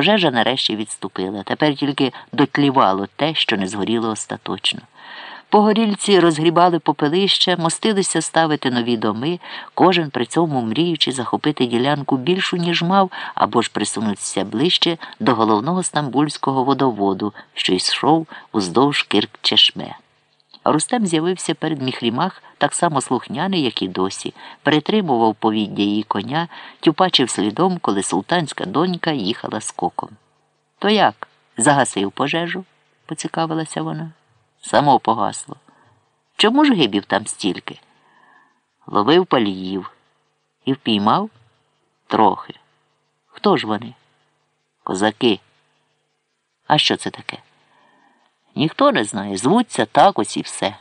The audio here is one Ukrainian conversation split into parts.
Пожежа нарешті відступила. Тепер тільки дотлівало те, що не згоріло остаточно. Погорільці розгрібали попелище, мостилися ставити нові доми, кожен при цьому мріючи захопити ділянку більшу, ніж мав, або ж присунутися ближче до головного стамбульського водоводу, що йшов уздовж кирк чешме. Рустем з'явився перед міхрімах так само слухняний, як і досі, перетримував повіддя її коня, тюпачив слідом, коли султанська донька їхала скоком. То як? Загасив пожежу? поцікавилася вона. Само погасло. Чому ж гибів там стільки? Ловив паліїв і впіймав трохи. Хто ж вони? Козаки. А що це таке? Ніхто не знає, звуться так ось і все.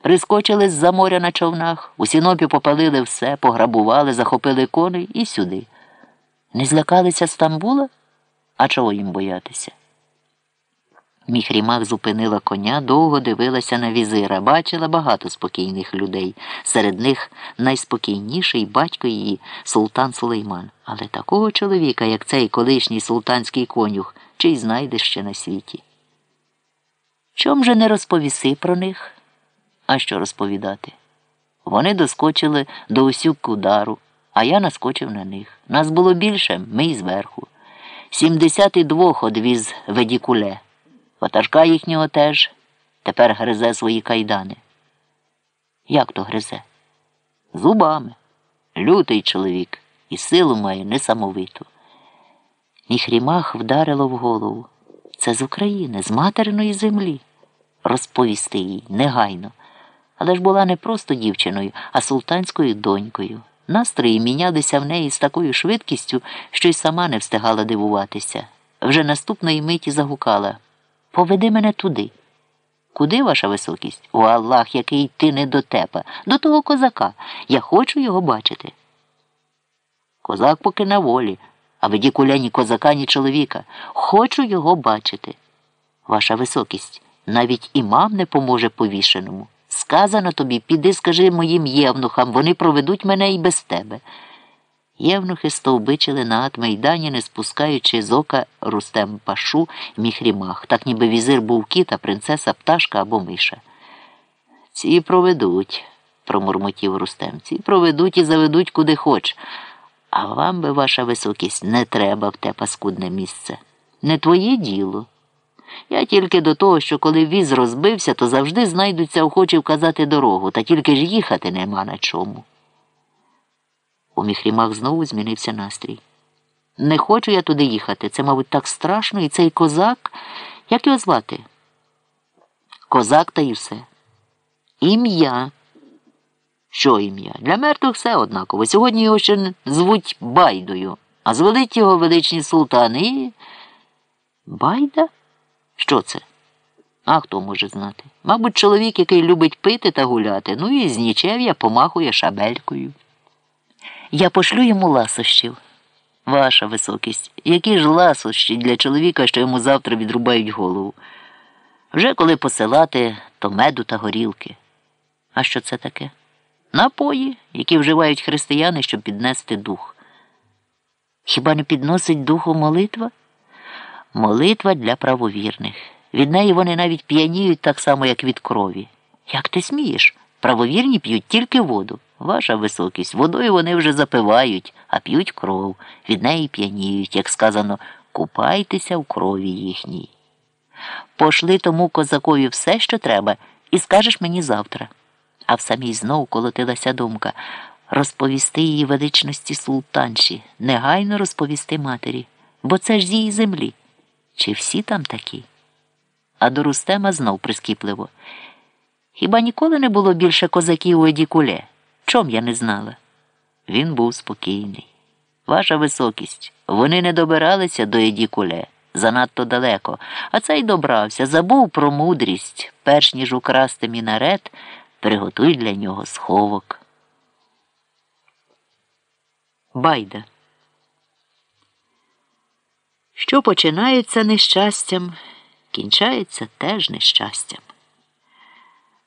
Прискочили з за моря на човнах, у сінопі попалили все, пограбували, захопили коней і сюди. Не злякалися Стамбула? А чого їм боятися? Міхрімах зупинила коня, довго дивилася на візира, бачила багато спокійних людей. Серед них найспокійніший батько її султан Сулейман. Але такого чоловіка, як цей колишній султанський конюх, чи й знайде ще на світі. Чом же не розповіси про них? А що розповідати? Вони доскочили до усюк удару, а я наскочив на них. Нас було більше, ми й зверху. Сімдесят і двох одвіз ведікуле. Ватажка їхнього теж тепер гризе свої кайдани. Як то гризе? Зубами. Лютий чоловік і силу має несамовиту. Міхрімах вдарило в голову. Це з України, з материної землі. Розповісти їй негайно. Але ж була не просто дівчиною, а султанською донькою. Настрої мінялися в неї з такою швидкістю, що й сама не встигала дивуватися. Вже наступної миті загукала Поведи мене туди. Куди, ваша високість? О Аллах, який ти не до тепа, до того козака. Я хочу його бачити. Козак поки на волі а веді куляні козака, ні чоловіка. Хочу його бачити. Ваша високість, навіть імам не поможе повішеному. Сказано тобі, піди, скажи моїм євнухам, вони проведуть мене і без тебе. Євнухи стовбичили на атмейдані, не спускаючи з ока Рустем Пашу міхрімах, так ніби візир був кіт, а принцеса пташка або миша. Ці проведуть, промурмотів Рустем. Ці проведуть і заведуть куди хоч. А вам би, ваша високість, не треба в те паскудне місце. Не твоє діло. Я тільки до того, що коли віз розбився, то завжди знайдуться охочі вказати дорогу, та тільки ж їхати нема на чому. У міхрімах знову змінився настрій. Не хочу я туди їхати. Це, мабуть, так страшно, і цей козак, як його звати? Козак та й все. Ім'я. Що ім'я? Для мертвих все однаково. Сьогодні його ще звуть Байдою, а звелить його величні султани і. Байда? Що це? А хто може знати? Мабуть, чоловік, який любить пити та гуляти, ну і з нічев'я помахує шабелькою. Я пошлю йому ласощів. Ваша високість, які ж ласощі для чоловіка, що йому завтра відрубають голову. Вже коли посилати, то меду та горілки. А що це таке? Напої, які вживають християни, щоб піднести дух. Хіба не підносить духу молитва? Молитва для правовірних. Від неї вони навіть п'яніють так само, як від крові. Як ти смієш? Правовірні п'ють тільки воду. Ваша високість, водою вони вже запивають, а п'ють кров, від неї п'яніють, як сказано, купайтеся в крові їхній. Пошли тому козакові все, що треба, і скажеш мені завтра. А в самій знов колотилася думка розповісти її величності султанші, негайно розповісти матері, бо це ж з її землі. Чи всі там такі? А до Рустема знов прискіпливо. Хіба ніколи не було більше козаків у Едікуле? Чом я не знала? Він був спокійний. Ваша високість, вони не добиралися до Едікуле занадто далеко, а цей добрався, забув про мудрість, перш ніж украсти мінарет, приготуй для нього сховок. Байда. Що починається нещастям, кінчається теж нещастям.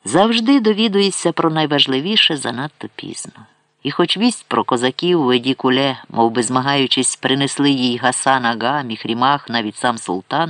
Завжди довідуєшся про найважливіше занадто пізно. І хоч вість про козаків у Еді Куле, мов би змагаючись, принесли їй Гасан Ага, Міхрімах, навіть сам султан,